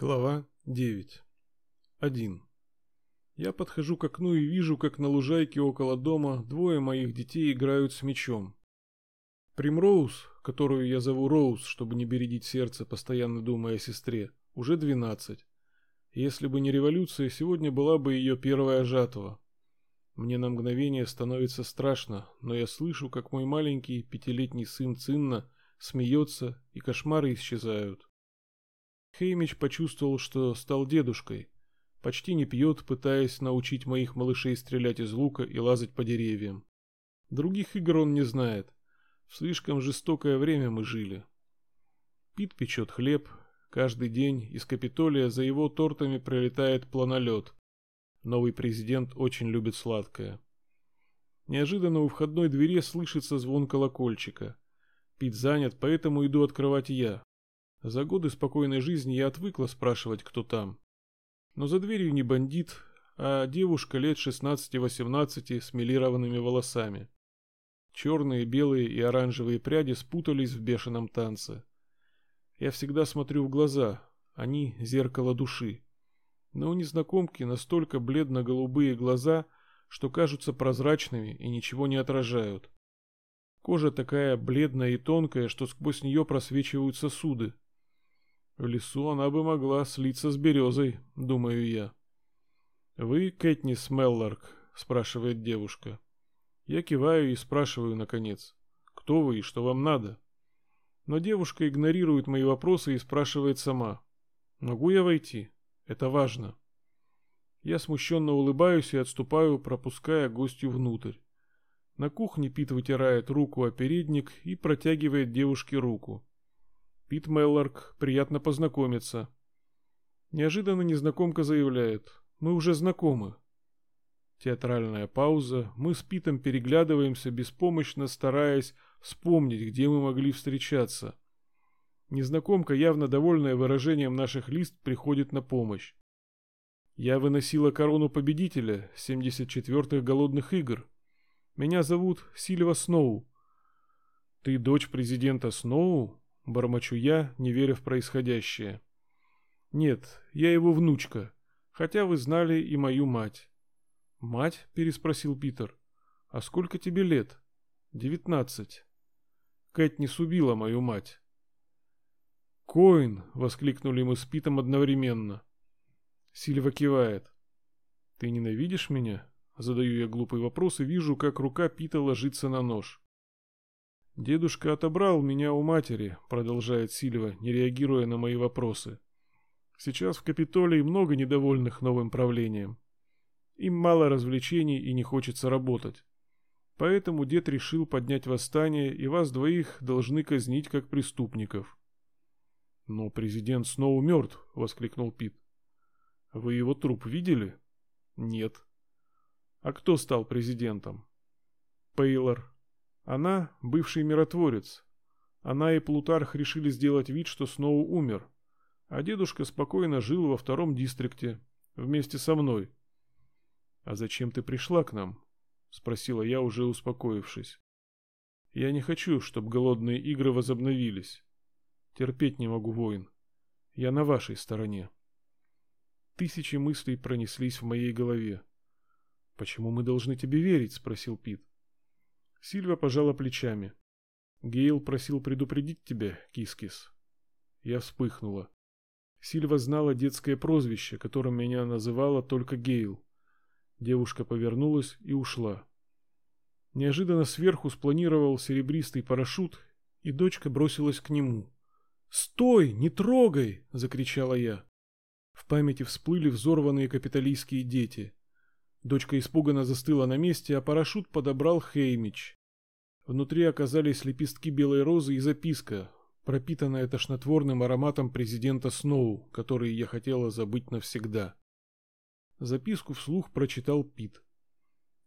Глава 9. 1. Я подхожу к окну и вижу, как на лужайке около дома двое моих детей играют с мячом. Примроуз, которую я зову Роуз, чтобы не бередить сердце, постоянно думая о сестре, уже 12. Если бы не революция, сегодня была бы ее первая жатва. Мне на мгновение становится страшно, но я слышу, как мой маленький пятилетний сын Цинна смеется, и кошмары исчезают. Хеймич почувствовал, что стал дедушкой. Почти не пьет, пытаясь научить моих малышей стрелять из лука и лазать по деревьям. Других игр он не знает. В слишком жестокое время мы жили. Пит печет хлеб. Каждый день из Капитолия за его тортами прилетает планолет. Новый президент очень любит сладкое. Неожиданно у входной двери слышится звон колокольчика. Пит занят, поэтому иду открывать я. За годы спокойной жизни я отвыкла спрашивать, кто там. Но за дверью не бандит, а девушка лет 16-18 с милированными волосами. Черные, белые и оранжевые пряди спутались в бешеном танце. Я всегда смотрю в глаза, они зеркало души. Но у незнакомки настолько бледно-голубые глаза, что кажутся прозрачными и ничего не отражают. Кожа такая бледная и тонкая, что сквозь нее просвечивают сосуды. В лесу она бы могла слиться с березой, думаю я. «Вы Кэтнис Мелларк?» — спрашивает девушка. Я киваю и спрашиваю, наконец, «Кто вы и что вам надо?» Но девушка игнорирует мои вопросы и спрашивает сама. «Могу я войти? Это важно». Я смущенно улыбаюсь и отступаю, пропуская гостью внутрь. На кухне Пит вытирает руку о передник и протягивает девушке руку. Пит Мелларк, приятно познакомиться. Неожиданно незнакомка заявляет. Мы уже знакомы. Театральная пауза. Мы с Питом переглядываемся, беспомощно стараясь вспомнить, где мы могли встречаться. Незнакомка, явно довольная выражением наших лист, приходит на помощь. Я выносила корону победителя 74-х голодных игр. Меня зовут Сильва Сноу. Ты дочь президента Сноу? Бормочу я, не веря в происходящее. Нет, я его внучка, хотя вы знали и мою мать. Мать? переспросил Питер. А сколько тебе лет? Девятнадцать. Кэтнис убила мою мать. Коин! воскликнули мы с Питом одновременно. Сильва кивает. Ты ненавидишь меня? Задаю я глупый вопрос и вижу, как рука Пита ложится на нож. «Дедушка отобрал меня у матери», — продолжает Сильва, не реагируя на мои вопросы. «Сейчас в Капитолии много недовольных новым правлением. Им мало развлечений и не хочется работать. Поэтому дед решил поднять восстание, и вас двоих должны казнить как преступников». «Но президент снова мертв», — воскликнул Пит. «Вы его труп видели?» «Нет». «А кто стал президентом?» «Пейлор», она — бывший миротворец. Она и Плутарх решили сделать вид, что снова умер. А дедушка спокойно жил во втором дистрикте, вместе со мной. «А зачем ты пришла к нам?» — спросила я, уже успокоившись. «Я не хочу, чтобы голодные игры возобновились. Терпеть не могу войн. Я на вашей стороне». Тысячи мыслей пронеслись в моей голове. «Почему мы должны тебе верить?» — спросил Пит. Сильва пожала плечами. Гейл просил предупредить тебя, Кискис. Я вспыхнула. Сильва знала детское прозвище, которым меня называл только Гейл. Девушка повернулась и ушла. Неожиданно сверху спланировал серебристый парашют, и дочка бросилась к нему. «Стой! Не трогай!» — закричала я. В памяти всплыли взорванные капитолийские дети. Дочка испуганно застыла на месте, а парашют подобрал Хеймич. Внутри оказались лепестки белой розы и записка, пропитанная тошнотворным ароматом президента Сноу, который я хотела забыть навсегда. Записку вслух прочитал Пит.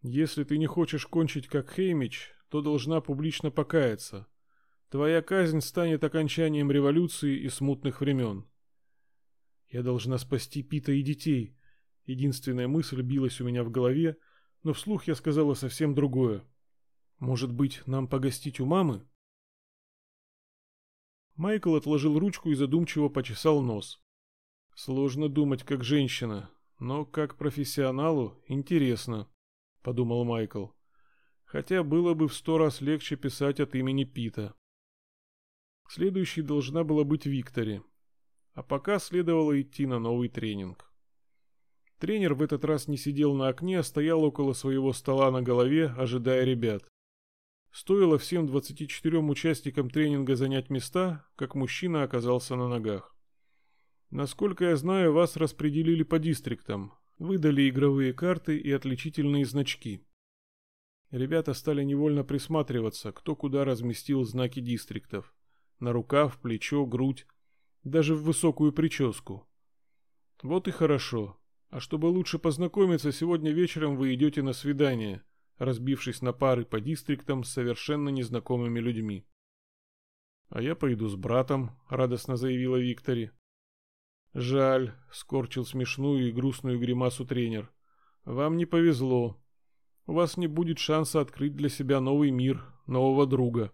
«Если ты не хочешь кончить как Хеймич, то должна публично покаяться. Твоя казнь станет окончанием революции и смутных времен. Я должна спасти Пита и детей, Единственная мысль билась у меня в голове, но вслух я сказала совсем другое. Может быть, нам погостить у мамы? Майкл отложил ручку и задумчиво почесал нос. Сложно думать как женщина, но как профессионалу интересно, подумал Майкл. Хотя было бы в сто раз легче писать от имени Пита. Следующей должна была быть Виктори. А пока следовало идти на новый тренинг. Тренер в этот раз не сидел на окне, а стоял около своего стола на голове, ожидая ребят. Стоило всем 24 участникам тренинга занять места, как мужчина оказался на ногах. Насколько я знаю, вас распределили по дистриктам, выдали игровые карты и отличительные значки. Ребята стали невольно присматриваться, кто куда разместил знаки дистриктов. На рукав, плечо, грудь, даже в высокую прическу. Вот и хорошо. А чтобы лучше познакомиться, сегодня вечером вы идете на свидание – разбившись на пары по дистриктам с совершенно незнакомыми людьми. «А я пойду с братом», — радостно заявила Виктори. «Жаль», — скорчил смешную и грустную гримасу тренер. «Вам не повезло. У вас не будет шанса открыть для себя новый мир, нового друга.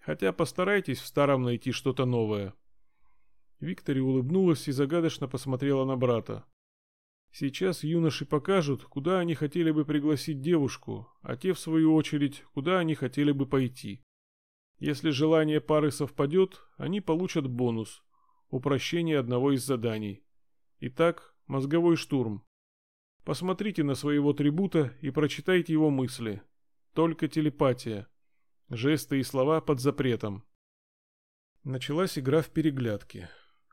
Хотя постарайтесь в старом найти что-то новое». Виктори улыбнулась и загадочно посмотрела на брата. Сейчас юноши покажут, куда они хотели бы пригласить девушку, а те, в свою очередь, куда они хотели бы пойти. Если желание пары совпадет, они получат бонус – упрощение одного из заданий. Итак, мозговой штурм. Посмотрите на своего трибута и прочитайте его мысли. Только телепатия. Жесты и слова под запретом. Началась игра в переглядки.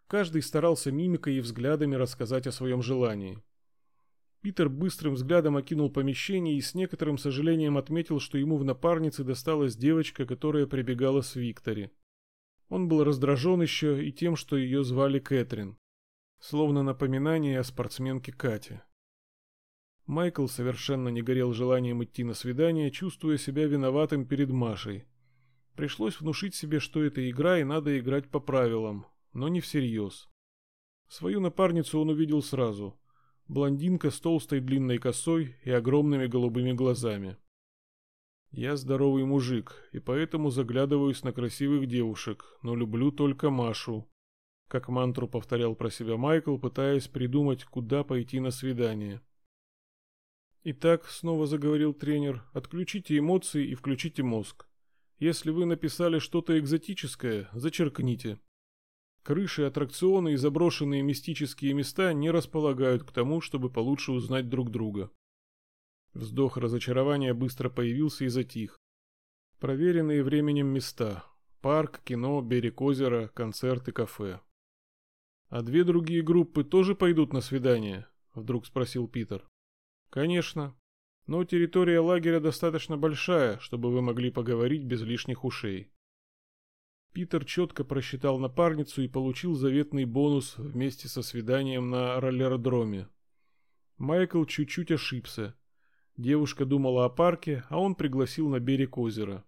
Каждый старался мимикой и взглядами рассказать о своем желании. Питер быстрым взглядом окинул помещение и с некоторым сожалением отметил, что ему в напарнице досталась девочка, которая прибегала с Виктори. Он был раздражен еще и тем, что ее звали Кэтрин, словно напоминание о спортсменке Кате. Майкл совершенно не горел желанием идти на свидание, чувствуя себя виноватым перед Машей. Пришлось внушить себе, что это игра и надо играть по правилам, но не всерьез. Свою напарницу он увидел сразу – блондинка с толстой длинной косой и огромными голубыми глазами. Я здоровый мужик, и поэтому заглядываюсь на красивых девушек, но люблю только Машу. Как мантру повторял про себя Майкл, пытаясь придумать, куда пойти на свидание. Итак, снова заговорил тренер, отключите эмоции и включите мозг. Если вы написали что-то экзотическое, зачеркните. Крыши, аттракционы и заброшенные мистические места не располагают к тому, чтобы получше узнать друг друга. Вздох разочарования быстро появился и затих. Проверенные временем места. Парк, кино, берег озера, концерты, кафе. «А две другие группы тоже пойдут на свидание?» — вдруг спросил Питер. «Конечно. Но территория лагеря достаточно большая, чтобы вы могли поговорить без лишних ушей. Питер четко просчитал напарницу и получил заветный бонус вместе со свиданием на роллеродроме. Майкл чуть-чуть ошибся. Девушка думала о парке, а он пригласил на берег озера.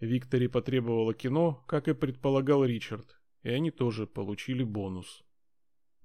Виктори потребовала кино, как и предполагал Ричард, и они тоже получили бонус.